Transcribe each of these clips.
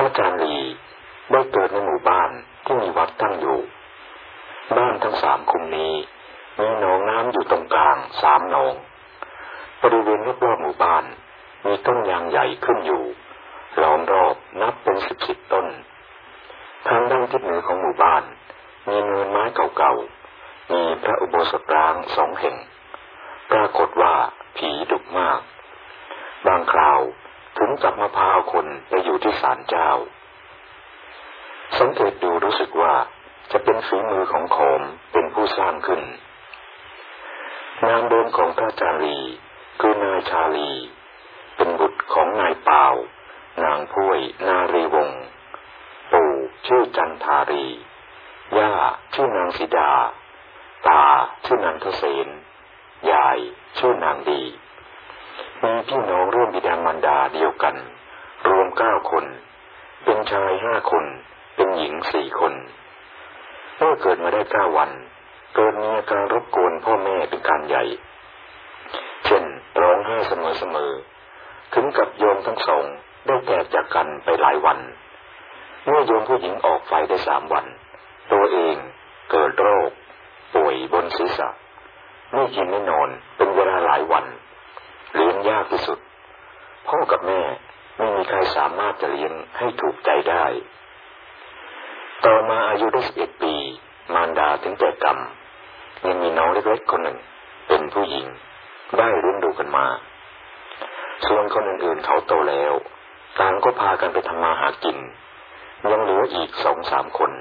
ระอาจารย์ลีได้เกิดในหมู่บ้านที่มีวัดตั้งอยู่ บ้านทั้งสามคุมนี้มีหนองน้ำอยู่ตรงกลางสามหนอง บริเวณรอบๆหมู่บ้าน มีต้นยางใหญ่ขึ้นอยู่ล้อมรอบนับเป็นสิบสิบต้น ทางด้านทิศเหนือของหมู่บ้าน มีเนินไม้เก่าๆ มีพระอุโบสถร้างสองแห่ง ปรากฏว่าผีดุมาก บางคราว ถึงกับมาพาคนไปอยู่ที่ศาลเจ้า สังเกตดูรู้สึกว่าจะเป็นฝีมือของโขมเป็นผู้สร้างขึ้น นามเดิมของพระจารีคือนายชาลี เป็นบุตรของนายเปานางพุ้ยนารีวงศ์ปู่ชื่อจันทารี ย่าชื่อนางสิดา ตาชื่อนางทเสนยายชื่อนางดี มีพี่น้องร่วมบิดามารดาเดียวกัน รวมเก้าคน เป็นชายห้าคน เป็นหญิงสี่คนเมื่อเกิดมาได้เก้าวัน เกิดมีอาการรบกวนพ่อแม่เป็นการใหญ่ เช่นร้องไห้เสมอๆถึงกับโยมทั้งสองได้แตกจากกันไปหลายวัน เมื่อโยมผู้หญิงออกไฟได้สามวัน ตัวเองเกิดโรค ป่วยบนศีรษะไม่กินไม่นอนเป็นเวลาหลายวัน เลี้ยงยากที่สุด พ่อกับแม่ไม่มีใครสามารถจะเลี้ยงให้ถูกใจได้ ต่อมาอายุได้สิบเอ็ดปี มารดาถึงแก่กรรม ยังมีน้องเล็กๆคนหนึ่ง เป็นผู้หญิง ได้เลี้ยงดูกันมา ส่วนคนอื่นๆเขาโตแล้วต่างก็พากันไปทำมาหากิน ยังเหลืออีกสองสามคน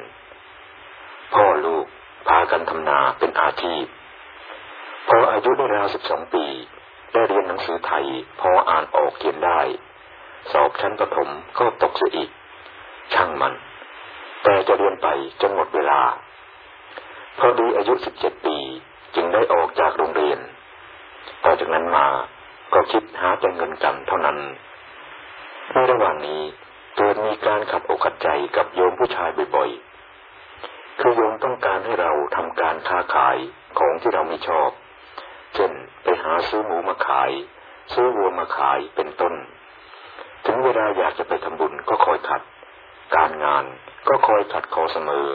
พ่อลูกพากันทำนาเป็นอาชีพ พออายุได้ราวสิบสองปี ได้เรียนหนังสือไทย พออ่านออกเขียนได้ สอบชั้นประถมก็ตกเสียอีก ช่างมัน แต่จะเรียนไปจนหมดเวลา พอดีอายุสิบเจ็ดปีจึงได้ออกจากโรงเรียน ต่อจากนั้นมาก็คิดหาแต่เงินกันเท่านั้น ในระหว่างนี้เกิดมีการขัดอกขัดใจกับโยมผู้ชายบ่อยๆ คือโยมต้องการให้เราทำการค้าขายของที่เราไม่ชอบาซื้อหมูมาขาย ซื้อวัวมาขายเป็นต้น ถึงเวลาอยากจะไปทำบุญก็คอยขัด การงานก็คอยขัดขอเสมอ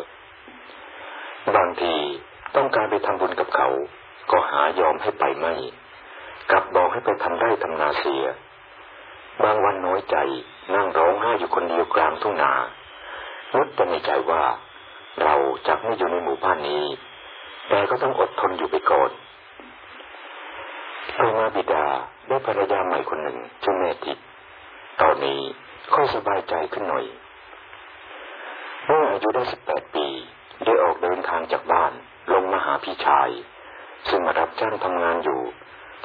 บางทีต้องการไปทำบุญกับเขา ก็หายอมให้ไปไม่กลับบอกให้ไปทำไร่ทำนาเสีย บางวันน้อยใจนั่งร้องไห้อยู่คนเดียวกลางทุ่งนานึกแต่ในใจว่า เราจะไม่อยู่ในหมู่บ้านนี้ แต่ก็ต้องอดทนอยู่ไปก่อน ต่อมาบิดาได้ภรรยาใหม่คนหนึ่งชื่อแม่ทิพย์ตอนนี้ค่อยสบายใจขึ้นหน่อยเมื่ออายุได้สิบแปดปี ได้ออกเดินทางจากบ้านลงมาหาพี่ชาย ซึ่งมารับจ้างทำงานอยู่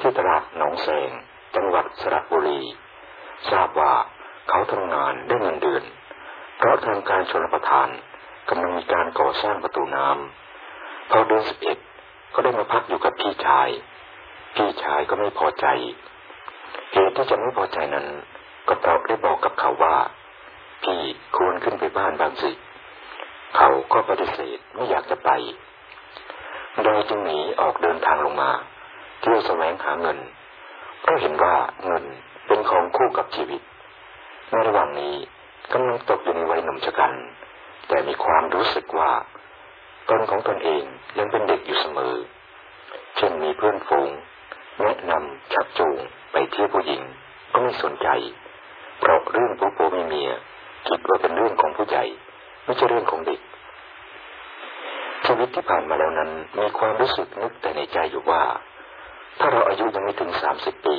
ที่ตลาดหนองแสงจังหวัดสระบุรี ทราบว่าเขาทำงานได้เงินเดือน เพราะทางการชนประทานกำลังมีการก่อสร้างประตูน้ำพอเดือนสิบเอ็ดก็ได้มาพักอยู่กับพี่ชาย พี่ชายก็ไม่พอใจเหตุที่จะไม่พอใจนั้น ก็เพราะได้บอกกับเขาว่า พี่ควรขึ้นไปบ้านบางสิ เขาก็ปฏิเสธไม่อยากจะไปโดยจึงหนีออกเดินทางลงมาเที่ยวแสวงหาเงินเพราะเห็นว่าเงินเป็นของคู่กับชีวิตในระหว่างนี้กำลังตกอยู่ในวัยหนุ่มชะกัน แต่มีความรู้สึกว่าตนของตนเองยังเป็นเด็กอยู่เสมอ เช่นมีเพื่อนฝูง แนะนำชักจูงไปเที่ยวผู้หญิงก็ไม่สนใจ เพราะเรื่องผู้ผัวมีเมียคิดว่าเป็นเรื่องของผู้ใหญ่ไม่ใช่เรื่องของเด็กชีวิตที่ผ่านมาแล้วนั้นมีความรู้สึกนึกแต่ในใจอยู่ว่า ถ้าเราอายุยังไม่ถึงสามสิบปี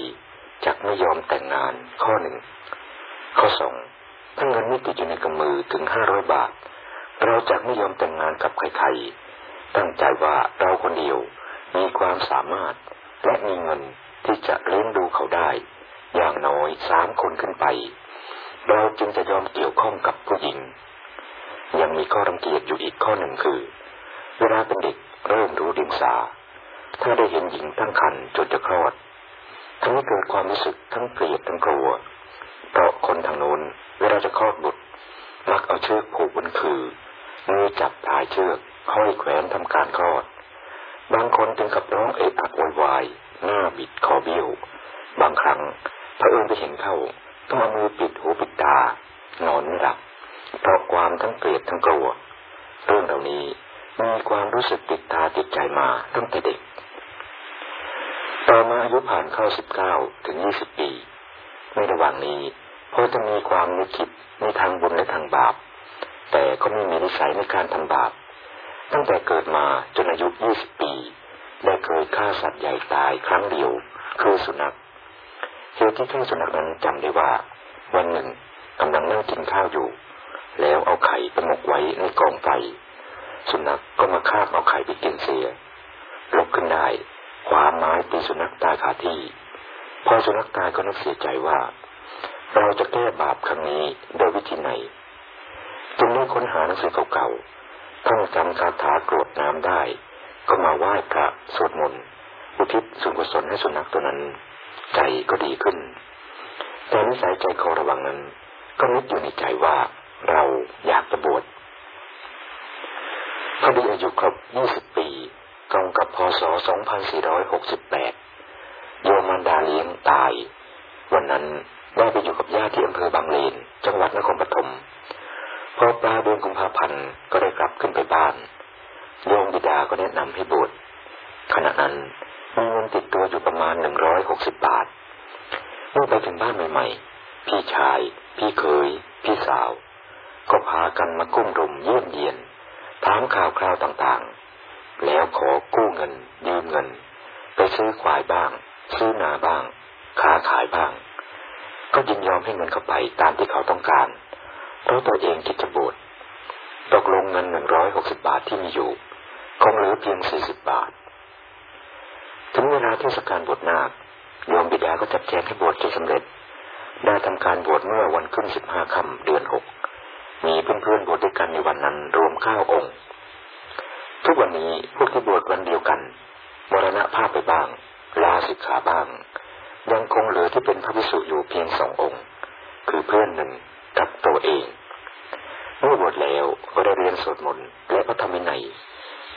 จักไม่ยอมแต่งงานข้อหนึ่ง ข้อสองถ้าเงินไม่ติดอยู่ในกำมือถึงห้าร้อยบาท เราจะไม่ยอมแต่งงานกับใครๆตั้งใจว่าเราคนเดียวมีความสามารถ และมีเงินที่จะเลี้ยงดูเขาได้ อย่างน้อยสามคนขึ้นไป เราจึงจะยอมเกี่ยวข้องกับผู้หญิง ยังมีข้อรังเกียจอยู่อีกข้อหนึ่งคือ เวลาเป็นเด็กเริ่มรู้ดิงสา ถ้าได้เห็นหญิงตั้งครรภ์จนจะคลอดทำให้เกิดความรู้สึกทั้งเกลียดทั้งกลัว เพราะคนทางโน้นเวลาจะคลอดบุตรมักเอาเชือกผูกบนคือมือจับปลายเชือกห้อยแขวนทำการคลอด บางคนถึงกับร้องเอะอะโวยวายหน้าบิดคอเบี้ยว บางครั้งพระเอิญไปเห็นเข้าต้องเอามือปิดหูปิดตานอนไม่หลับเพราะความทั้งเกลียดทั้งกลัวเรื่องเหล่านี้มีความรู้สึกติดตาติดใจมาตั้งแต่เด็ก ต่อมาอายุผ่านเข้าสิบเก้าถึงยี่สิบปี ในระหว่างนี้พอจะมีความนึกคิดในทางบุญและทางบาป แต่ก็ไม่มีนิสัยในการทำบาป ตั้งแต่เกิดมาจนอายุยี่สิบปี ได้เคยฆ่าสัตว์ใหญ่ตายครั้งเดียว คือสุนัขเหตุที่ฆ่าสุนัขนั้นจำได้ว่า วันหนึ่งกำลังนั่งกินข้าวอยู่ แล้วเอาไข่ไปหมกไว้ในกองไฟ สุนัขก็มาคาบเอาไข่ไปกินเสียลุกขึ้นได้ความไม้ตีสุนัขตายคาที่ พอสุนัขตายก็นึกเสียใจว่า เราจะแก้บาปครั้งนี้โดยวิธีไหนจึงได้ค้นหาหนังสือเก่าๆ ท่องจำคาถากรวดน้ำได้ ก็มาไหว้พระสวดมนต์อุทิศส่วนกุศลให้สุนัขตัวนั้น ใจก็ดีขึ้น แต่นิสัยใจคอระวังนั้น ก็นึกอยู่ในใจว่าเราอยากจะบวชพอดีอายุครบ 20 ปีตรงกับพศ 2468 โยมันดาเลี้ยงตาย วันนั้นได้ไปอยู่กับญาติที่อำเภอบางเลน จังหวัดนครปฐม พอปลาเดือนกุมภาพันธ์ก็ได้กลับขึ้นไปบ้านโยมบิดาก็แนะนำให้บวชขณะนั้นมีเงินติดตัวอยู่ประมาณหนึ่งร้อยหกสิบบาทเมื่อไปถึงบ้านใหม่ ๆ พี่ชาย พี่เคยพี่สาว ก็พากันมากุ้มรุมเยี่ยมเยียน ถามข่าวคราวต่างๆ แล้วขอกู้เงิน ยืมเงิน ไปซื้อควายบ้าง ซื้อนาบ้าง ค้าขายบ้าง ก็ยินยอมให้เงินเขาไปตามที่เขาต้องการ ราะตัวเองคิดจะบวชตกลงเงินหนึ่งร้อยหกสิบบาทที่มีอยู่ คงเหลือเพียงสี่สิบบาท ถึงเวลาเทศกาลบวชนาคโยมบิดาก็จัดแจงให้บวชจนสำเร็จ ได้ทำการบวชเมื่อวันขึ้นสิบห้าค่ำเดือนหกมีเพื่อนๆบวชด้วยกันในวันนั้นรวมเก้าองค์ ทุกวันนี้พวกที่บวชวันเดียวกันมรณะภาพไปบ้าง ลาสิกขาบ้าง ยังคงเหลือที่เป็นพระภิกษุอยู่เพียงสององค์ คือเพื่อนหนึ่งกับตัวเอง เมื่อบวชแล้วก็ได้เรียนสวดมนต์และพระธรรมวินัย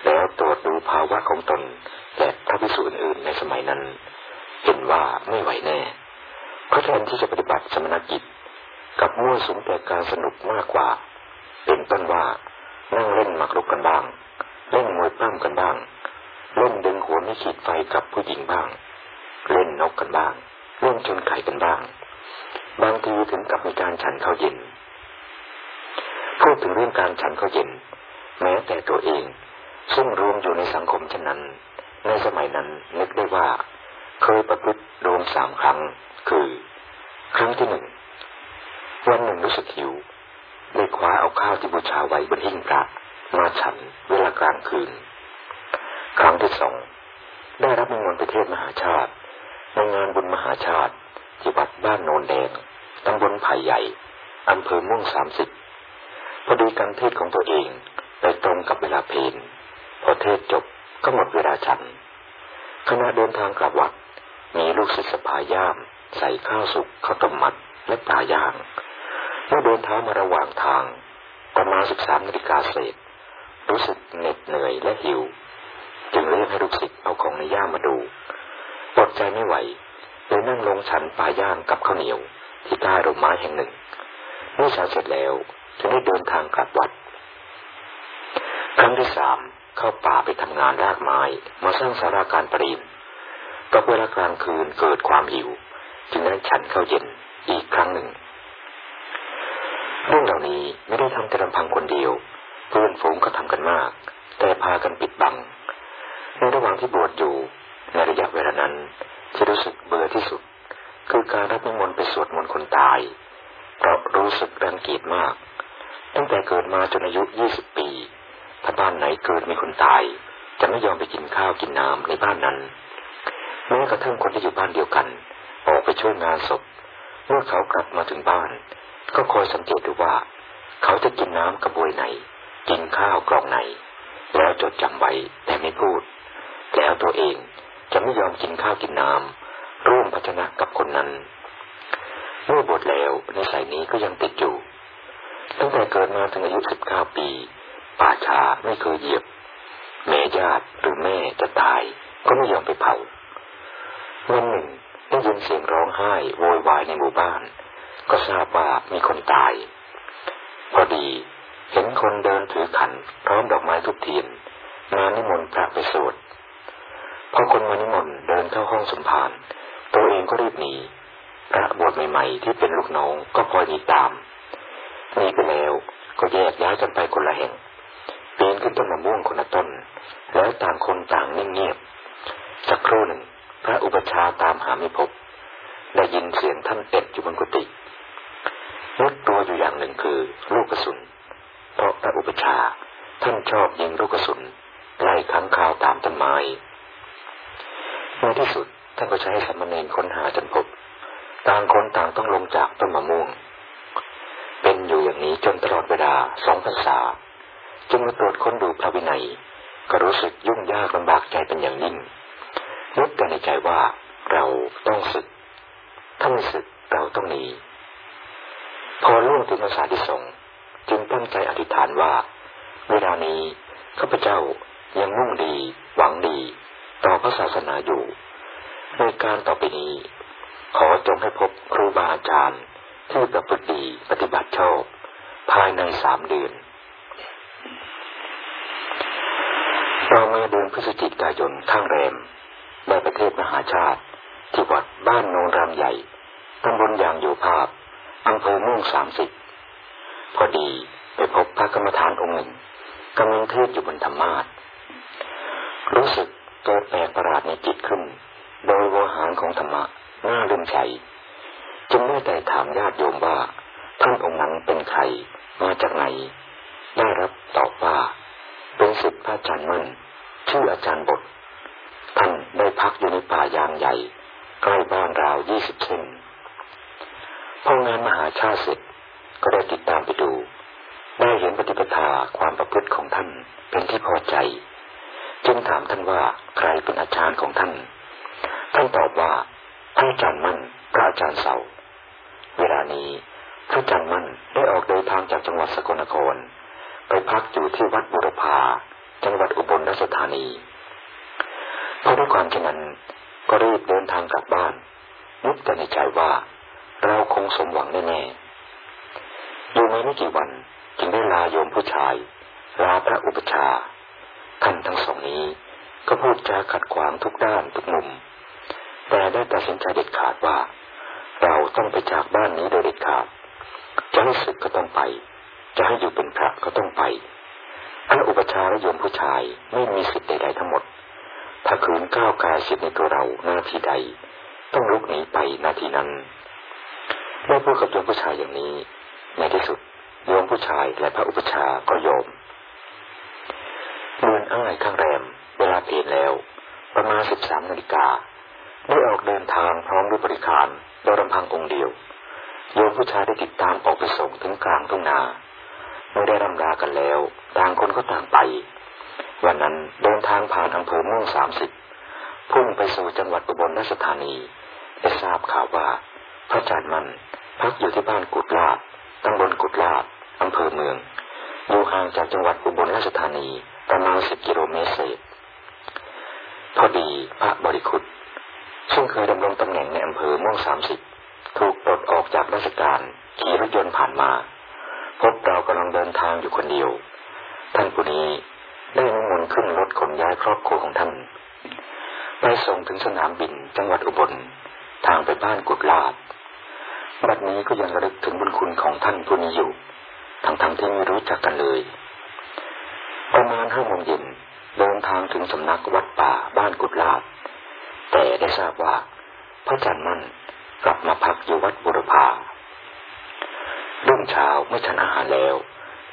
แล้วตรวจดูภาวะของตนและพระภิกษุอื่นๆในสมัยนั้น เห็นว่าไม่ไหวแน่เพราะแทนที่จะปฏิบัติสมณกิจกับมั่วสุมแต่การสนุกมากกว่า เป็นต้นว่านั่งเล่นหมากรุกกันบ้าง เล่นมวยปล้ำกันบ้าง เล่นดึงหัวไม่ขีดไฟกับผู้หญิงบ้าง เล่นนกกันบ้าง เล่นชนไก่กันบ้าง บางทีถึงกับมีการฉันข้าวเย็น พูดถึงเรื่องการฉันข้าวเย็น แม้แต่ตัวเอง ซึ่งรวมอยู่ในสังคมเช่นนั้น ในสมัยนั้นนึกได้ว่า เคยประพฤติรวมสามครั้ง คือ ครั้งที่หนึ่งวันหนึ่งรู้สึกหิวได้คว้าเอาข้าวที่บูชาไว้บนหิ้งพระมาฉันเวลากลางคืน ครั้งที่สองได้รับมงคลไปเทศมหาชาติในงานบุญมหาชาติที่วัดบ้านโนนแดงตำบลไผ่ใหญ่อำเภอม่วงสามสิบ พอดีการเทศของตัวเองไปตรงกับเวลาเพลนพอเทศจบก็หมดเวลาฉันขณะเดินทางกลับวัด มีลูกศิษย์สภาย่าม ใส่ข้าวสุกข้าวต้มมัดและปลาย่างเมื่อเดินเท้ามาระหว่างทาง ประมาณสิบสามนาฬิกาเศษ รู้สึกเหน็ดเหนื่อยและหิว จึงเรียกให้ลูกศิษย์เอาของในย่ามมาดูอดใจไม่ไหวเลยนั่งลงฉันปลาย่างกับข้าวเหนียว ที่ใต้ร่มไม้แห่งหนึ่งเมื่อฉันเสร็จแล้ว จึงได้เดินทางกลับวัด ครั้งที่สามเข้าป่าไปทำงานรากไม้มาสร้างสาราการประดิษฐ์ตกเวลากลางคืนเกิดความหิว จึงได้ฉันข้าวเย็นอีกครั้งหนึ่ง เรื่องเหล่านี้ไม่ได้ทำแต่ลำพังคนเดียว เพื่อนฝูงก็ทำกันมาก แต่พากันปิดบัง ในระหว่างที่บวชอยู่ในระยะเวลานั้นที่รู้สึกเบื่อที่สุด คือการรับนิมนต์ไปสวดมนต์คนตาย เพราะรู้สึกรังเกียจมาก ตั้งแต่เกิดมาจนอายุยี่สิบปี ถ้าบ้านไหนเกิดมีคนตาย จะไม่ยอมไปกินข้าวกินน้ำในบ้านนั้นแม้กระทั่งคนที่อยู่บ้านเดียวกัน ออกไปช่วยงานศพ เมื่อเขากลับมาถึงบ้าน ก็คอยสังเกตดูว่า เขาจะกินน้ำกระบวยไหน กินข้าวกล่องไหน แล้วจดจำไว้แต่ไม่พูด แล้วตัวเองจะไม่ยอมกินข้าวกินน้ำร่วมพัชนะกับคนนั้นเมื่อบวชแล้วในสายนี้ก็ยังติดอยู่ ตั้งแต่เกิดมาถึงอายุสิบเก้าปี ป่าชาไม่เคยเหยียบ แม่ญาติหรือแม่จะตาย ก็ไม่ยอมไปเผาวันหนึ่งได้ยินเสียงร้องไห้โวยวายในหมู่บ้าน ก็ทราบว่ามีคนตาย พอดีเห็นคนเดินถือขันพร้อมดอกไม้ทุกเทียนมานิมนต์พระไปสวดพอคนมานิมนต์เดินเข้าห้องสมภารตัวเองก็รีบหนีพระบวชใหม่ๆที่เป็นลูกน้องก็พลอยหนีตาม นีไปแล้ว ก็แยกย้ายกันไปคนละแห่งปีนขึ้นต้นมะม่วงคนละต้น แล้วต่างคนต่างนิ่งเงียบ สักครู่หนึ่ง พระอุปชาตามหาไม่พบ ได้ยินเสียงท่านเอ็ดอยู่บนกุฏินึกตัวอยู่อย่างหนึ่งคือลูกกระสุน เพราะพระอุปชาท่านชอบยิงลูกกระสุนไล่ขังข่าวตามต้นไม้ในที่สุดท่านก็ใช้สมณเณรค้นหาจนพบ ต่างคนต่างต้องลงจากต้นมะม่วง เป็นอยู่อย่างนี้จนตลอดเวลาสองพรรษาจึงมาตรวจค้นดูพระวินัย ก็รู้สึกยุ่งยากลำบากใจเป็นอย่างยิ่งนึกแต่ในใจว่าเราต้องศึก ถ้าไม่ศึกเราต้องหนี พอล่วงถึงภาษาที่สองจึงตั้งใจอธิษฐานว่า เวลานี้ข้าพเจ้ายังมุ่งดี หวังดี ต่อพระศาสนาอยู่ ในการต่อไปนี้ ขอจงให้พบครูบาอาจารย์ ที่ประพฤติดีปฏิบัติชอบภายในสามเดือนต่อมาเดือนพฤศจิกายนข้างแรมในประเทศมหาชาติ ที่วัดบ้านโนนรามใหญ่ตำบลยางอยู่ภาพอำเภอม่วงสามสิบพอดีไปพบพระกรรมฐานองค์หนึ่งกำลังเทศอยู่บนธรรมาทรู้สึกเกิดแปลกประหลาดในจิตขึ้น โดยวหารของธรรมะน่าลืมใจ จึงได้แต่ถามญาติโยมว่าท่านองค์นั้นเป็นใครมาจากไหน ได้รับตอบว่า เป็นศิษย์พระอาจารย์มั่น ชื่ออาจารย์บท ท่านได้พักอยู่ในป่ายางใหญ่ ใกล้บ้านราวยี่สิบเซนพองานมหาชาติเสร็จก็ได้ติดตามไปดู ได้เห็นปฏิปทาความประพฤติของท่านเป็นที่พอใจ จึงถามท่านว่าใครเป็นอาจารย์ของท่าน ท่านตอบว่าพระอาจารย์มั่นพระอาจารย์เสา เวลานี้พระจารย์มั่นได้ออกเดินทางจากจังหวัดสกลนคร ไปพักอยู่ที่วัดบุรพาจังหวัดอุบลราชธานีเพราะด้วยความฉะนั้นก็รีบเดินทางกลับบ้านนึกแต่ในใจว่า เราคงสมหวังแน่ๆอยู่มาไม่กี่วันจึงได้ลาโยมผู้ชายลาพระอุปชาท่านทั้งสองนี้ก็พูดจาขัดขวางทุกด้านทุกมุม แต่ได้ตัดสินใจเด็ดขาดว่า เราต้องไปจากบ้านนี้โดยเด็ดขาดจะให้ศึกก็ต้องไป จะให้อยู่เป็นพระก็ต้องไปอันอุปชาและโยมผู้ชายไม่มีสิทธิ์ใดๆทั้งหมด ถ้าขืนก้าวกายสิทธิ์ในตัวเราหน้าที่ใด ต้องลุกหนีไปนาทีนั้นเมื่อพูดกับโยมผู้ชายอย่างนี้ ในที่สุดโยมผู้ชายและพระอุปชาก็ยอมเมือนอ้ายข้างแรม เวลาเปลี่ยนแล้ว ประมาณสิบสามนาฬิกา ได้ออกเดินทางพร้อมด้วยบริการโดยลำพังองค์เดียว โยมผู้ชายได้ติดตามออกไปส่งถึงกลางทุ่งนาเมื่อได้รำลากันแล้ว ต่างคนก็ต่างไป วันนั้นเดินทางผ่านอำเภอม่วงสามสิบพุ่งไปสู่จังหวัดอุบลราชธานีได้ทราบข่าวว่า พระอาจารย์มันพักอยู่ที่บ้านกุดลาดตำบลกุดลาดอำเภอเมืองอยู่ห่างจากจังหวัดอุบลราชธานีประมาณสิบกิโลเมตรเศษพอดีพระบริคุต ซึ่งเคยดำรงตำแหน่งในอำเภอม่วงสามสิบถูกปลดออกจากราชการขี่รถยนต์ผ่านมา พบเรากำลังเดินทางอยู่คนเดียว ท่านผู้นี้ได้นิมนต์ขึ้นรถขนย้ายครอบครัวของท่าน ไปส่งถึงสนามบินจังหวัดอุบล ทางไปบ้านกุดลาดบัดนี้ก็ยังระลึกถึงบุญคุณของท่านผู้นี้อยู่ ทั้งๆทที่ไม่รู้จักกันเลย ประมาณห้าโมงเย็นเดินทางถึงสำนักวัดป่าบ้านกุดลาด แต่ได้ทราบว่าพระอาจารย์มั่นกลับมาพักอยู่วัดบุรพารุ่งเช้าเมื่อฉันอาหารแล้ว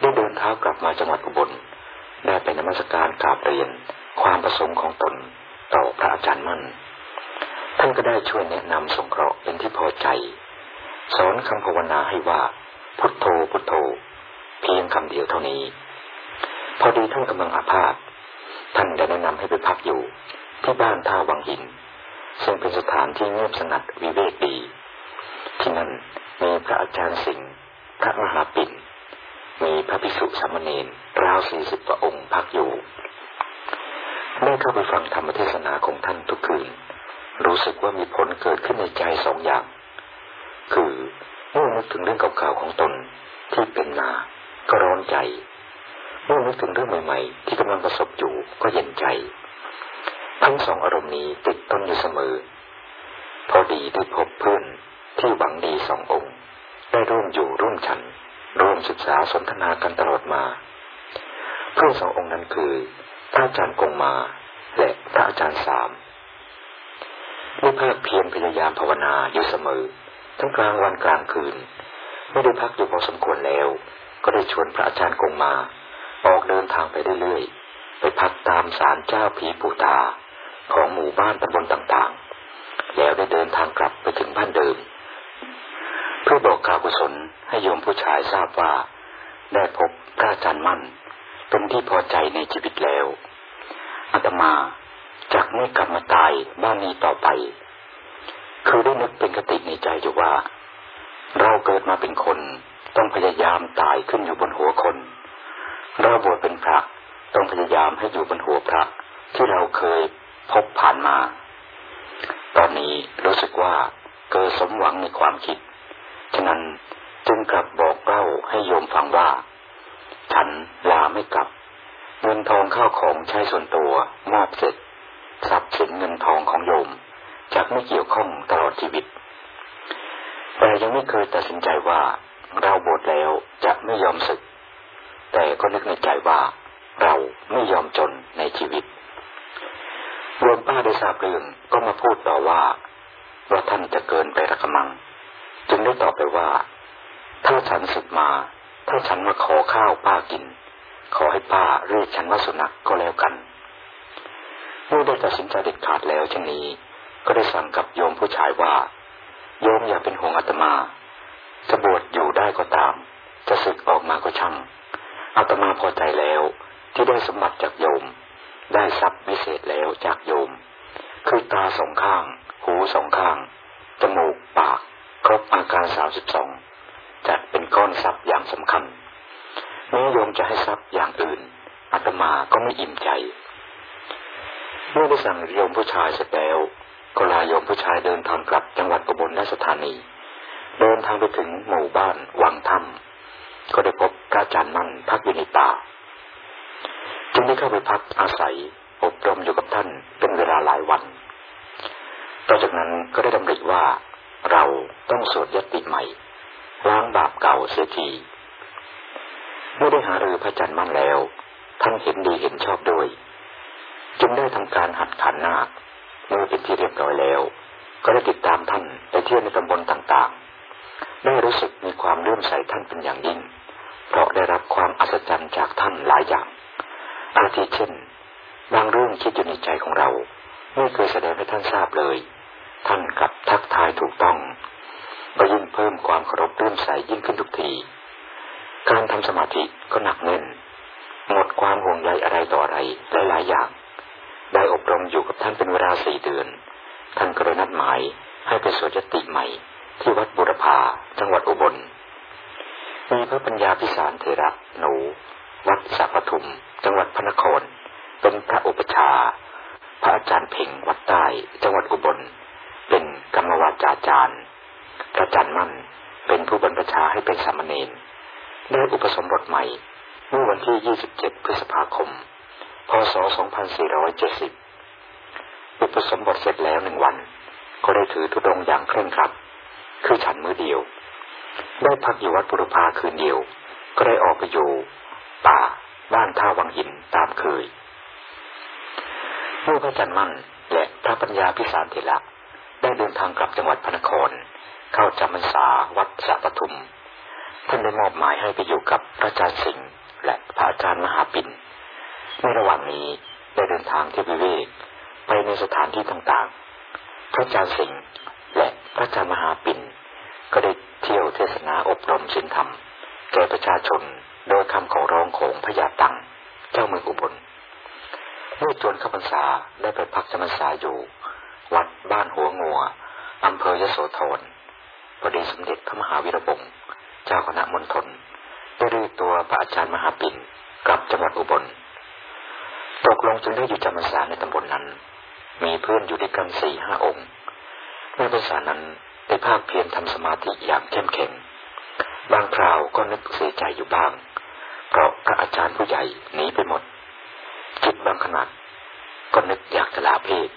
ได้เดินเท้ากลับมาจังหวัดอุบลได้ไปนมัสการกราบเรียนความประสงค์ของตนต่อพระอาจารย์มั่น ท่านก็ได้ช่วยแนะนำสงเคราะห์เป็นที่พอใจ สอนคำภาวนาให้ว่า พุทโธพุทโธ เพียงคำเดียวเท่านี้ พอดีท่านกำลังอาพาธท่านได้แนะนำให้ไปพักอยู่ ที่บ้านท่าวังหิน ซึ่งเป็นสถานที่เงียบสงัดวิเวกดี ที่นั่นมีพระอาจารย์สิงห์พระมหาปิ่น มีพระภิกษุสามเณรราวสี่สิบประองค์พักอยู่ได้เข้าไปฟังธรรมเทศนาของท่านทุกคืน รู้สึกว่ามีผลเกิดขึ้นในใจสองอย่าง คือเมื่อนึกถึงเรื่องเก่าๆของตนที่เป็นมาก็ร้อนใจ เมื่อนึกถึงเรื่องใหม่ ๆ ที่กำลังประสบอยู่ก็เย็นใจ ทั้งสองอารมณ์นี้ติดต้นอยู่เสมอ พอดีได้พบเพื่อนที่หวังดีสององค์ ได้ร่วมอยู่ร่วมฉัน ร่วมศึกษาสนทนากันตลอดมา เพื่อนสององค์นั้นคือ พระอาจารย์กงมา และพระอาจารย์สามได้ภาคเพียรพยายามภาวนาอยู่เสมอ ทั้งกลางวันกลางคืน ไม่ได้พักอยู่พอสมควรแล้ว ก็ได้ชวนพระอาจารย์กงมา ออกเดินทางไปเรื่อยๆไปพักตามศาลเจ้าผีปูตา ของหมู่บ้านตำบลต่างๆ แล้วได้เดินทางกลับไปถึงบ้านเดิมเพื่อบอกข่าวกุศลให้โยมผู้ชายทราบว่า ได้พบพระอาจารย์มั่น เป็นที่พอใจในชีวิตแล้วอาตมาจากนี้กลับมาตายบ้านนี้ต่อไป คือได้นึกเป็นกติในใจอยู่ว่า เราเกิดมาเป็นคนต้องพยายามตายขึ้นอยู่บนหัวคน เราบวชเป็นพระต้องพยายามให้อยู่บนหัวพระที่เราเคย พบผ่านมา ตอนนี้รู้สึกว่าเกิดสมหวังในความคิด ฉะนั้นจึงกลับบอกเล่าให้โยมฟังว่า ฉันลาไม่กลับ เงินทองข้าวของใช้ส่วนตัวมอบเสร็จทรัพย์สินเงินทองของโยมจะไม่เกี่ยวข้องตลอดชีวิต แต่ยังไม่เคยตัดสินใจว่าเราบวชแล้วจะไม่ยอมศึก แต่ก็นึกในใจว่าเราไม่ยอมจนในชีวิต รวมป้าได้ทราบเรื่องก็มาพูดต่อว่าว่าท่านจะเกินไประกมัง จึงได้ตอบไปว่า ถ้าฉันศึกมา ถ้าฉันมาขอข้าวป้ากิน ขอให้ป้าเรียกฉันว่าสุนัขกก็แล้วกันเมื่อได้ตัดสินใจเด็ดขาดแล้วเช่นนี้ ก็ได้สั่งกับโยมผู้ชายว่า โยมอย่าเป็นห่วงอาตมาจะบวชอยู่ได้ก็ตาม จะศึกออกมาก็ช่างอาตมาพอใจแล้วที่ได้สมบัติจากโยม ได้ทรัพย์วิเศษแล้วจากโยม คือตาสองข้าง หูสองข้าง จมูก ปาก ครบอาการสามสิบสองจัดเป็นก้อนทรัพย์อย่างสำคัญแม้โยมจะให้ทรัพย์อย่างอื่นอาตมาก็ไม่อิ่มใจ เมื่อได้สั่งโยมผู้ชายเสร็จแล้วก็ลาโยมผู้ชายเดินทางกลับจังหวัดอุบลราชธานี เดินทางไปถึงหมู่บ้านวังถ้ำก็ได้พบพระอาจารย์มั่นพักอยู่ในป่า งได้เข้าไปพักอาศัย อบรมอยู่กับท่านเป็นเวลาหลายวันต่อจากนั้นก็ได้ดำริว่าเราต้องสวดยติใหม่ล้างบาปเก่าเสียทีเมื่อได้หารือพระจันทร์มั่นแล้ว ท่านเห็นดีเห็นชอบด้วย จึงได้ทำการหัดขันนาคเมื่อเป็นที่เรียบร้อยแล้ว ก็ได้ติดตามท่านไปเที่ยวในตำบลต่างๆ ได้รู้สึกมีความเลื่อมใสท่านเป็นอย่างยิ่ง เพราะได้รับความอัศจรรย์จากท่านหลายอย่าง อาทิเช่น บางเรื่องคิดอยู่ในใจของเรา ไม่เคยแสดงให้ท่านทราบเลย ท่านกับทักทายถูกต้องก็ยิ่งเพิ่มความเคารพเลื่มใสยิ่งขึ้นทุกที การทำสมาธิก็หนักแน่น หมดความห่วงใยอะไรต่ออะไรหลายๆอย่าง ได้อบรมอยู่กับท่านเป็นเวลาสี่เดือน ท่านก็เลยนัดหมายให้ไปสวดยติใหม่ ที่วัดบุรพาจังหวัดอุบลมีพระปัญญาพิสารเทระหนู วัดสัพทุม จังหวัดพระนคร เป็นพระอุปชา พระอาจารย์เพ่งวัดใต้ จังหวัดอุบล เป็นกรรมวาจาจารย์ พระจันทร์มั่น เป็นผู้บรรพชาให้เป็นสามเณร ได้อุปสมบทใหม่ เมื่อวันที่ 27 พฤษภาคม พศ 2470 อุปสมบทเสร็จแล้วหนึ่งวัน ก็ได้ถือธุดงอย่างเคร่งครัด คือฉันมือเดียว ได้พักอยู่วัดปุรพาคืนเดียว ก็ได้ออกไปอยู่ ป่าบ้านท่าวังหินตามเคยเมื่อพระจันมั่นและพระปัญญาพิสารเถระได้เดินทางกลับจังหวัดพระนคร เข้าจำพรรษาวัดสะปทุม ท่านได้มอบหมายให้ไปอยู่กับพระอาจารย์สิงห์และพระอาจารย์มหาปิ่นในระหว่างนี้ได้เดินทางที่วิเวกไปในสถานที่ต่างๆ พระอาจารย์สิงห์และพระอาจารย์มหาปิ่นก็ได้เที่ยวเทศนาอบรมศีลธรรมแก่ประชาชน โดยคำขอร้องของพระยาตังเจ้าเมืองอุบลเมื่อจวนข้าพรรษาได้ไปพักจำพรรษาอยู่ วัดบ้านหัวงัวอำเภอยโสธรพอดีสมเด็จพระมหาวีระบงเจ้าคณะมณฑลได้เรียกตัวพระอาจารย์มหาปิ่นกลับจังหวัดอุบลตกลงจึงได้อยู่จำพรรษาในตำบลนนั้น มีเพื่อนอยู่ด้วยกันสี่ห้าองค์ในภาษานั้นได้ภาคเพียรทำสมาธิอย่างเข้มแข็งบางคราวก็นึกเสียใจอยู่บ้าง เพราะพระอาจารย์ผู้ใหญ่หนีไปหมดจิตบางขณะก็นึกอยากจะลาเพศ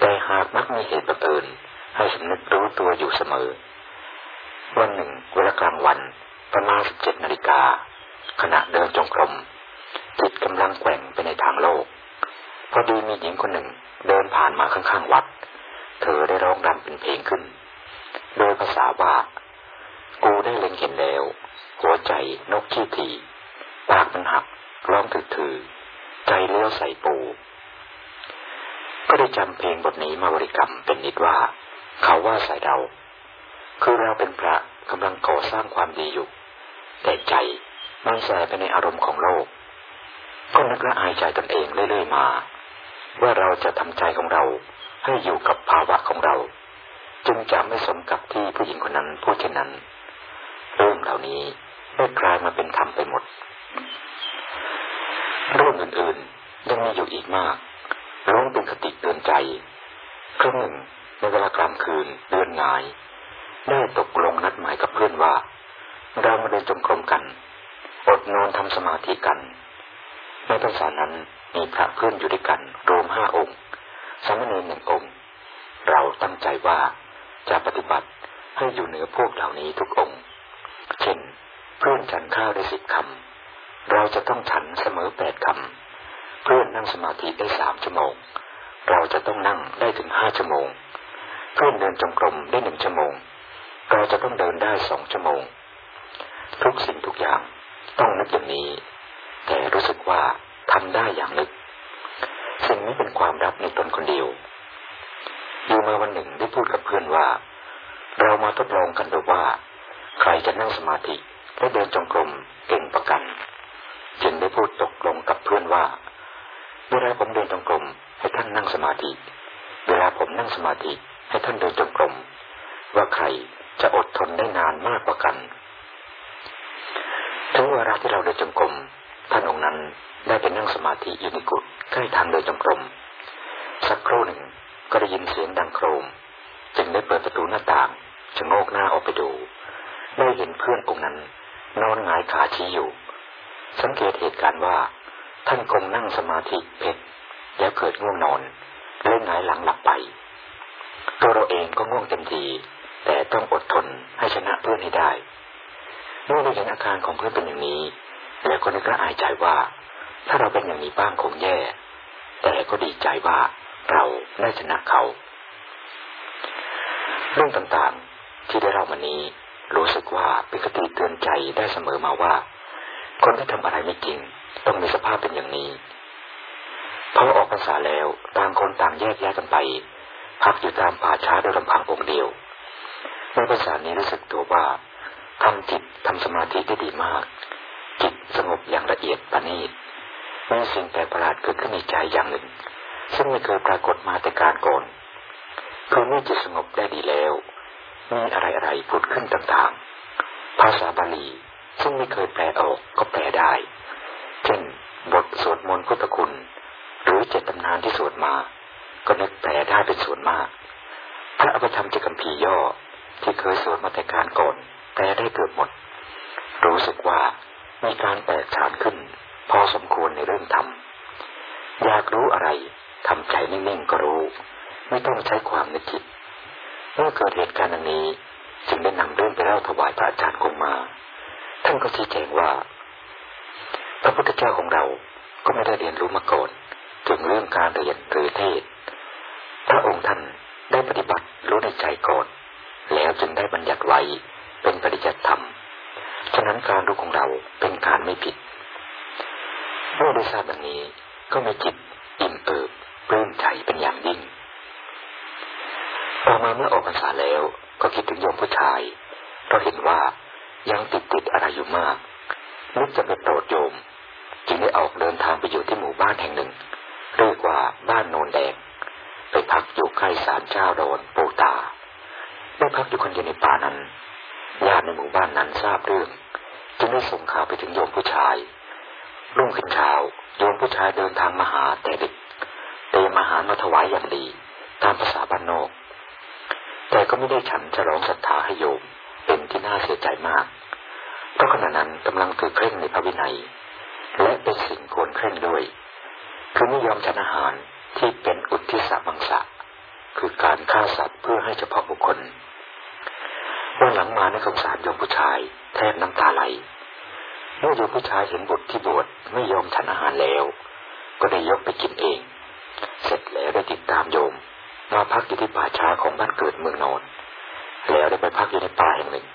แต่หากมักมีเหตุบังเอิญให้สำนึกรู้ตัวอยู่เสมอ วันหนึ่งเวลากลางวันประมาณสิบเจ็ดนาฬิกาขณะเดินจงกรมจิตกำลังแกว่งไปในทางโลก พอดีมีหญิงคนหนึ่งเดินผ่านมาข้างๆวัด เธอได้ร้องรำเป็นเพลงขึ้น โดยภาษาว่า กูได้เล็งเห็นแล้ว หัวใจนกขี้ถี ปากมันหักร้องถือๆใจเลี้ยวใส่ปู ก็ได้จำเพลงบทนี้มาบริกรรมเป็นนิดว่า เขาว่าใส่เรา คือเราเป็นพระกำลังก่อสร้างความดีอยู่ แต่ใจมันแสไปในอารมณ์ของโลก ก็นึกละอายใจตนเองเรื่อยๆมา ว่าเราจะทำใจของเราให้อยู่กับภาวะของเรา จึงจะไม่สมกับที่ผู้หญิงคนนั้นพูดเช่นนั้น เรื่องเหล่านี้ได้กลายมาเป็นธรรมไปหมด รื่องอื่นๆยังมีอยู่อีกมากร้องเป็นคติเตือนใจครั้งหนึ่งในเวลากลางคืนเดือนงายได้ตกลงนัดหมายกับเพื่อนว่า เรามาเดินจงกรมกันอดนอนทำสมาธิกัน ในพรรษานั้นมีพระเพื่อนอยู่ด้วยกันรวมห้าองค์ สามเณรหนึ่งองค์ เราตั้งใจว่าจะปฏิบัติให้อยู่เหนือพวกเหล่านี้ทุกองค์ เช่น เพื่อนฉันข้าวได้สิบคำ เราจะต้องฉันเสมอแปดคำเพื่อนนั่งสมาธิได้สามชั่วโมง เราจะต้องนั่งได้ถึงห้าชั่วโมง เพื่อนเดินจงกรมได้หนึ่งชั่วโมง เราจะต้องเดินได้สองชั่วโมง ทุกสิ่งทุกอย่างต้องนึกอย่างนี้ แต่รู้สึกว่าทำได้อย่างนึก สิ่งนี้เป็นความรับในตนคนเดียวอยู่มาวันหนึ่งได้พูดกับเพื่อนว่า เรามาทดลองกันดูว่า ใครจะนั่งสมาธิและเดินจงกรมเก่งประกัน จึงได้พูดตกลงกับเพื่อนว่า เวลาผมเดินจงกรมให้ท่านนั่งสมาธิ เวลาผมนั่งสมาธิให้ท่านเดินจงกรมว่าใครจะอดทนได้นานมากกว่ากันถึงเวลาที่เราเดินจงกรมท่านองค์นั้นได้ไปนั่งสมาธิอยู่ในกุฏใกล้ทางเดินจงกรมสักครู่หนึ่งก็ได้ยินเสียงดังโครม จึงได้เปิดประตูหน้าต่างชะโงกหน้าออกไปดู ได้เห็นเพื่อนองค์นั้น นอนหงายขาชี้อยู่ สังเกตเหตุการณ์ว่า ท่านคงนั่งสมาธิเพชรแล้วเกิดง่วงนอนเล่นหงายหลังหลับไป ตัวเราเองก็ง่วงเต็มทีแต่ต้องอดทนให้ชนะเพื่อนให้ได้เมื่อได้เห็นอาการของเพื่อนเป็นอย่างนี้แต่ก็นึกละอายใจว่า ถ้าเราเป็นอย่างนี้บ้างคงแย่ แต่ก็ดีใจว่าเราได้ชนะเขา เรื่องต่างๆที่ได้เล่ามานี้ รู้สึกว่าเป็นคติเตือนใจได้เสมอมาว่า คนที่ทำอะไรไม่จริง ต้องมีสภาพเป็นอย่างนี้พอออกภาษาแล้วต่างคนต่างแยกย้ายกันไป พักอยู่ตามป่าช้าโดยลำพังองค์เดียวในภาษานี้รู้สึกตัวว่าทำจิตทำสมาธิได้ดีมาก จิตสงบอย่างละเอียดประณีตมีสิ่งแปลกประหลาดเกิดขึ้นในใจอย่างหนึ่ง ซึ่งไม่เคยปรากฏมาแต่การก่อนคือเมื่อจิตสงบได้ดีแล้วมีอะไรอะไรผุดขึ้นต่างๆ ภาษาบาลี ซึ่งไม่เคยแปลออกก็แปลได้ เช่น บทสวดมนต์พุทธคุณ หรือเจตตำนานที่สวดมา ก็นึกแปลได้เป็นส่วนมาก พระอภิธรรมจักรพีย่อที่เคยสวดมาแต่การก่อนแปลได้เกือบหมด รู้สึกว่ามีการแตกฉานขึ้น พอสมควรในเรื่องธรรม อยากรู้อะไรทำใจนิ่งๆก็รู้ ไม่ต้องใช้ความนึกคิดเมื่อเกิดเหตุการณ์นี้ จึงได้นำเรื่องไปเล่าถวายพระอาจารย์คงมาานก็ชี้แจงว่า พระพุทธเจ้าของเราก็ไม่ได้เรียนรู้มาก่อนถึงเรื่องการเรียนหรือเทศ พระองค์ท่านได้ปฏิบัติรู้ในใจก่อนแล้วจึงได้บัญญัติไว้เป็นปริยัติธรรม ฉะนั้นการรู้ของเราเป็นการไม่ผิดเมื่อได้ทราบดังนี้ก็มีจิตอิ่มเอิบปลื้มใจเป็นอย่างยิ่งต่อมาเมื่อออกพรรษาแล้วก็คิดถึงโยมผู้ชายเพราะเห็นว่า ยังติดติดอะไรอยู่มากนึกจะไปโปรดโยม จึงได้ออกเดินทางไปอยู่ที่หมู่บ้านแห่งหนึ่งเรียกว่าบ้านโนนแดงไปพักอยู่ใกล้ศาลเจ้าโดนปูตาได้พักอยู่คนเดียวในป่านั้นญาติในหมู่บ้านนั้นทราบเรื่อง จึงได้ส่งข่าวไปถึงโยมผู้ชายรุ่งขึ้นเช้าโยมผู้ชายเดินทางมาหาแต่เด็กเตรียมอาหารมาถวายอย่างดี ตามภาษาบ้านนอก แต่ก็ไม่ได้ฉันฉลองศรัทธาให้โยม เป็นที่น่าเสียใจมากเพราะขณะนั้นกำลังถือเคร่งในพระวินัย และเป็นสิ่งควรเคร่งด้วย คือไม่ยอมฉันอาหารที่เป็นอุทิศบังสะ คือการฆ่าสัตว์เพื่อให้เฉพาะบุคคลวันหลังมาในสงสารโยมผู้ชาย แทบน้ำตาไหลเมื่อโยมผู้ชายเห็นบุตรที่บวชไม่ยอมฉันอาหารแล้ว ก็ได้ยกไปกินเอง เสร็จแล้วได้ติดตามโยมมาพักอยู่ที่ป่าช้าของบ้านเกิดเมืองนอน แล้วได้ไปพักอยู่ในป่าแห่งหนึ่ง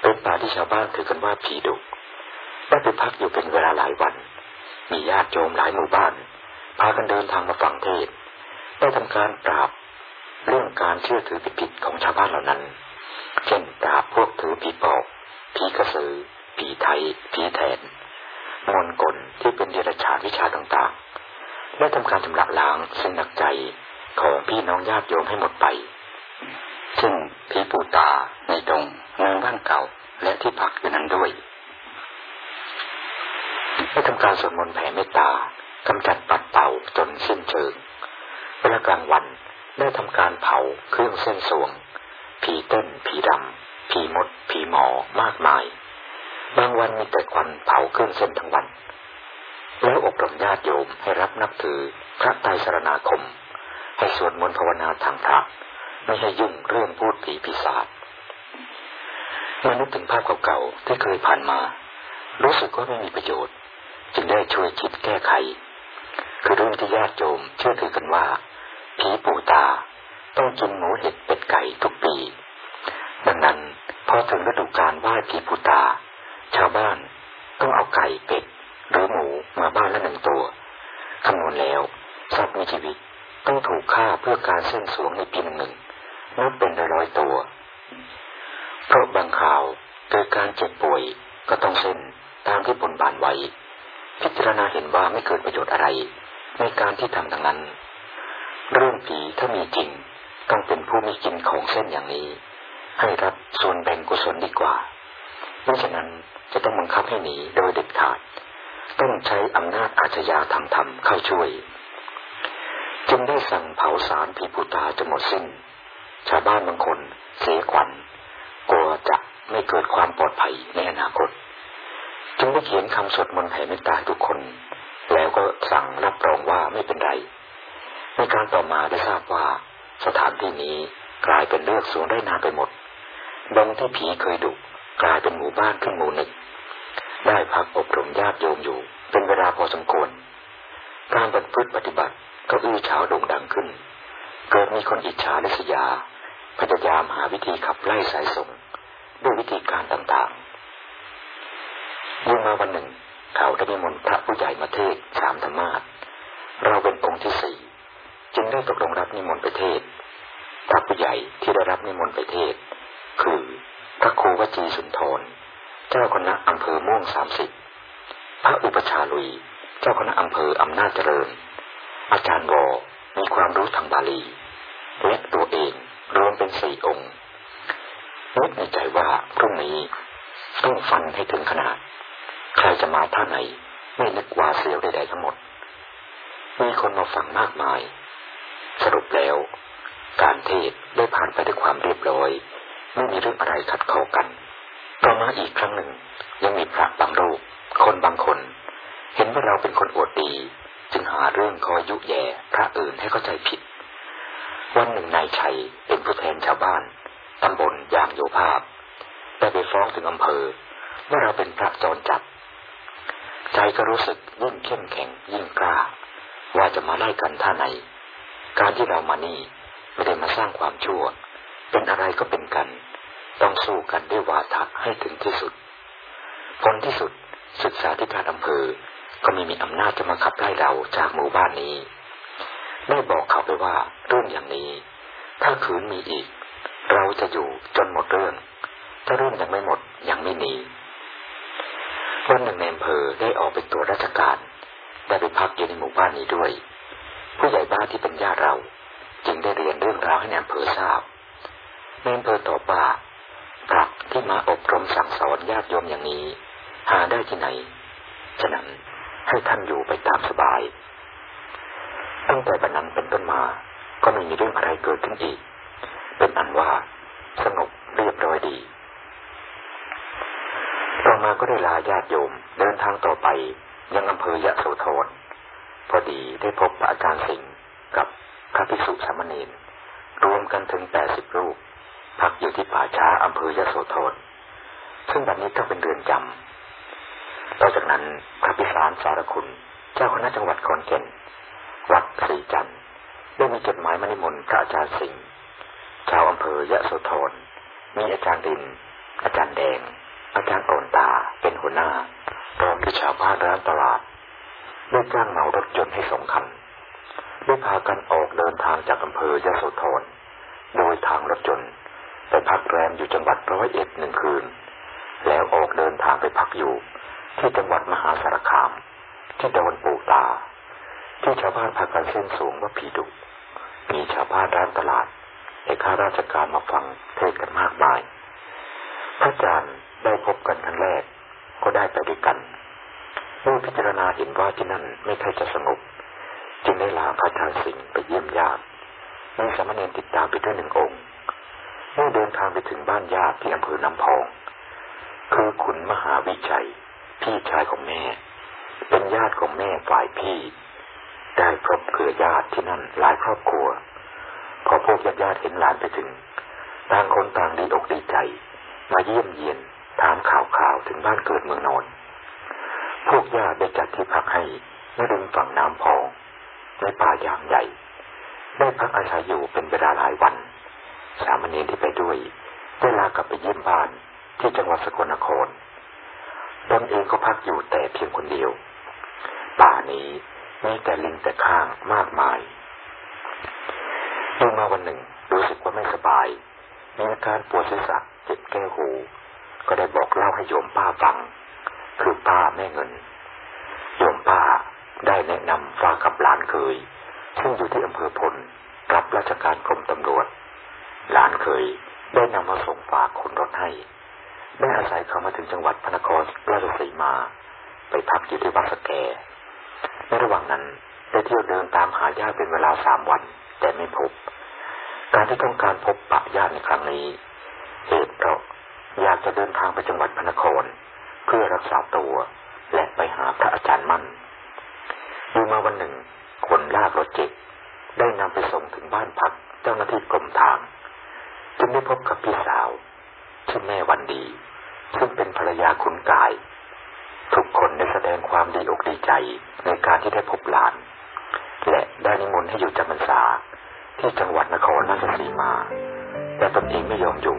เป็นป่าที่ชาวบ้านถือกันว่าผีดุได้ไปพักอยู่เป็นเวลาหลายวัน มีญาติโยมหลายหมู่บ้าน พากันเดินทางมาฟังเทศได้ทำการปราบเรื่องการเชื่อถือผิดๆของชาวบ้านเหล่านั้น เช่นปราบพวกถือผีปอบผีกระสือ ผีไทย ผีแทนมนกลที่เป็นเดรัจฉานวิชาต่างๆและทำการชำระล้างซึ่งหนักใจของพี่น้องญาติโยมให้หมดไป ซึ่ง ผีปูตาในตรงเมืองบ้านเก่า และที่พักอยู่นั้นด้วยได้ทำการสวดมนต์แผ่เมตตากำจัดปัดเป่าจนสิ้นเชิงเวลากลางวันได้ทำการเผาเครื่องเส้นสวง ผีเต้น ผีดำ ผีมด ผีหมอมากมาย บางวันมีแต่ควันเผาเครื่องเส้นทั้งวัน แล้วอบรมญาติโยมให้รับนับถือพระไตรสรณาคม ให้สวดมนต์ภาวนาทางพระ ไม่ให้ยุ่งเรื่องพูดผีปีศาจเมื่อนึกถึงภาพเก่าๆที่เคยผ่านมา รู้สึกว่าไม่มีประโยชน์ จึงได้ช่วยคิดแก้ไข คือเรื่องที่ญาติโยมเชื่อถือกันว่า ผีปู่ตาต้องกินหมูเห็ดเป็ดไก่ทุกปี ดังนั้นพอถึงฤดูกาลไหว้ผีปู่ตา ชาวบ้านต้องเอาไก่เป็ดหรือหมูมาบ้านละหนึ่งตัวคำนวณแล้วสัตว์มีชีวิตต้องถูกฆ่าเพื่อการเส้นสวงในปีหนึ่ง นับเป็นร้อยตัว เพราะบางข่าวเกิดการเจ็บป่วยก็ต้องเส้นตามที่บนบานไว้ พิจารณาเห็นว่าไม่เกิดประโยชน์อะไร ในการที่ทำดังนั้น เรื่องผีถ้ามีจริงต้องเป็นผู้มีกินของเส้นอย่างนี้ ให้รับส่วนแบ่งกุศลดีกว่าไม่ฉะนั้นจะต้องบังคับให้หนีโดยเด็ดขาด ต้องใช้อำนาจอาชญาธรรมธรรมเข้าช่วย จึงได้สั่งเผาสารผีปูตาจนหมดสิ้น ชาวบ้านบางคนเสียขวัญกลัวจะไม่เกิดความปลอดภัยในอนาคต จึงได้เขียนคำสวดมนต์แผ่เมตตาทุกคน แล้วก็สั่งรับรองว่าไม่เป็นไร ในการต่อมาได้ทราบว่า สถานที่นี้กลายเป็นเลือกสวนได้นาไปหมดดงที่ผีเคยดุกลายเป็นหมู่บ้านขึ้นหมู่หนึ่ง ได้พักอบรมญาติโยมอยู่ เป็นเวลาพอสมควร การปฏิพฤติปฏิบัติก็อื้อฉาโด่งดังขึ้น เกิดมีคนอิจฉาลิษยา พยายามหาวิธีขับไล่สายสงด้วยวิธีการต่างๆเมื่อมาวันหนึ่ง เขาได้มีมนพระผู้ใหญ่มาเทศสามธรรมาทเราเป็นองค์ที่สี่จึงได้ตกลงรับนิมนต์ไปเทศ พระผู้ใหญ่ที่ได้รับนิมนต์ไปเทศ คือพระครูวจีสุนทร เจ้าคณะอำเภอม่วงสามสิบพระอุปชาลุย เจ้าคณะอำเภออำนาจเจริญ อาจารย์วอ มีความรู้ทางบาลีและตัวเองรวมเป็นสี่องค์นึกในใจว่าพรุ่งนี้ต้องฟันให้ถึงขนาด ใครจะมาท่าไหน ไม่นึกว่าเสียวใดๆทั้งหมด มีคนมาฟังมากมาย สรุปแล้ว การเทศได้ผ่านไปด้วยความเรียบร้อย ไม่มีเรื่องอะไรขัดข้อกัน ต่อมาอีกครั้งหนึ่ง ยังมีพระบางรูป คนบางคน เห็นว่าเราเป็นคนอวดดี จึงหาเรื่องคอยยุแย่พระอื่นให้เข้าใจผิด วันหนึ่งนายชัยเป็นผู้แทนชาวบ้านตำบลยางโยภาพได้ไปฟ้องถึงอำเภอว่าเราเป็นพระจรจัด ใจก็รู้สึกยิ่งเข้มแข็งยิ่งกล้า ว่าจะมาไล่กันท่าไหน การที่เรามานี่ไม่ได้มาสร้างความชั่ว เป็นอะไรก็เป็นกัน ต้องสู้กันด้วยวาทะให้ถึงที่สุดผลที่สุดศึกษาธิการอำเภอ ก็ไม่มีอำนาจจะมาขับไล่เราจากหมู่บ้านนี้ ได้บอกเขาไปว่าเรื่องอย่างนี้ ถ้าขืนมีอีก เราจะอยู่จนหมดเรื่อง ถ้าเรื่องยังไม่หมดยังไม่หนีวันหนึ่งในอำเภอได้ออกไปตรวจราชการ ได้ไปพักอยู่ในหมู่บ้านนี้ด้วย ผู้ใหญ่บ้านที่เป็นญาติเรา จึงได้เรียนเรื่องราวให้ในอำเภอทราบในอำเภอตอบว่าพระที่มาอบรมสั่งสอนญาติโยมอย่างนี้ หาได้ที่ไหน ฉะนั้น ให้ท่านอยู่ไปตามสบาย ตั้งแต่บันนั้นเป็นต้นมา ก็ไม่มีเรื่องอะไรเกิดขึ้นอีก เป็นอันว่า สงบเรียบร้อยดี ต่อมาก็ได้ลาญาติโยมเดินทางต่อไปยังอำเภอยะโสธรพอดีได้พบอาจารย์สิงห์กับพระภิกษุสามเณรรวมกันถึงแปดสิบรูป พักอยู่ที่ป่าช้าอำเภอยะโสธรซึ่งบัดนี้ต้องเป็นเรือนจำ ต่อจากนั้นพระพิสารสารคุณ เจ้าคณะจังหวัดขอนแก่น วัดศรีจันทร์ได้มีจดหมายมานิมนต์พระอาจารย์สิงห์ชาวอำเภอยะโสธรมีอาจารย์ดิน อาจารย์แดง อาจารย์โอนตาเป็นหัวหน้าพร้อมด้วยชาวบ้านร้านตลาดได้จ้างเหมารถยนต์ให้สองคันได้พากันออกเดินทางจากอำเภอยะโสธรโดยทางรถยนต์ไปพักแรมอยู่จังหวัดร้อยเอ็ดหนึ่งคืน แล้วออกเดินทางไปพักอยู่ ที่จังหวัดมหาสารคาม ที่ดอนปูตา ที่ชาวบ้านพากันเส้นสูงว่าผีดุ มีชาวบ้านร้านตลาดเอกข้าราชการมาฟังเทศกันมากมาย พระอาจารย์ได้พบกันครั้งแรก ก็ได้ไปด้วยกันเมื่อพิจารณาเห็นว่าที่นั่นไม่ค่อยจะสงบจึงได้ลาพระอาจารย์สิงห์ไปเยี่ยมญาติมีสามเณรติดตามไปด้วยหนึ่งองค์เมื่อเดินทางไปถึงบ้านญาติที่อำเภอน้ำพอง คือขุนมหาวิชัย พี่ชายของแม่ เป็นญาติของแม่ฝ่ายพี่ ได้พบเครือญาติที่นั่นหลายครอบครัว พอพวกญาติญาติเห็นหลานไปถึงต่างคนต่างดีอกดีใจ มาเยี่ยมเยียนถามข่าวข่าวถึงบ้านเกิดเมืองนอน พวกญาติได้จัดที่พักให้ในริมฝั่งน้ำพองในป่ายางใหญ่ ได้พักอาศัยอยู่เป็นเวลาหลายวัน สามเณรที่ไปด้วยได้ลากลับไปเยี่ยมบ้านที่จังหวัดสกลนคร ตนเองก็พักอยู่แต่เพียงคนเดียว ป่านี้มีแต่ลิงแต่ข้างมากมายเมื่อมาวันหนึ่งรู้สึกว่าไม่สบาย มีอาการปวดศีรษะเจ็บแก้วหู ก็ได้บอกเล่าให้โยมป้าฟัง คือป้าแม่เงิน โยมป้าได้แนะนำฝากกับหลานเคย ซึ่งอยู่ที่อำเภอพลรับราชการกรมตำรวจ หลานเคยได้นำมาส่งฝากคนรถให้ ได้อาศัยเขามาถึงจังหวัดพระนครราชสีมา ไปพักอยู่ที่วัดสแกในระหว่างนั้นได้เที่ยวเดินตามหาญาติเป็นเวลาสามวัน แต่ไม่พบ การที่ต้องการพบปะญาติในครั้งนี้ เหตุเพราะอยากจะเดินทางไปจังหวัดพระนคร เพื่อรักษาตัว และไปหาพระอาจารย์มั่นอยู่มาวันหนึ่ง คนลากรถเจ็บได้นำไปส่งถึงบ้านพักเจ้าหน้าที่กรมทาง จึงได้พบกับพี่สาวชื่อแม่วันดี ซึ่งเป็นภรรยาขุนกาย ทุกคนได้แสดงความดีอกดีใจในการที่ได้พบหลาน และได้นิมนต์ให้อยู่จำพรรษาที่จังหวัดนครราชสีมา แต่ตนเองไม่ยอมอยู่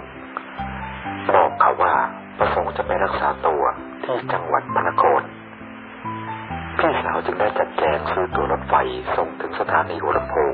บอกเขาว่าประสงค์จะไปรักษาตัวที่จังหวัดพระนครพี่สาวจึงได้จัดแจงซื้อตัวรถไฟส่งถึงสถานีหัวลำโพง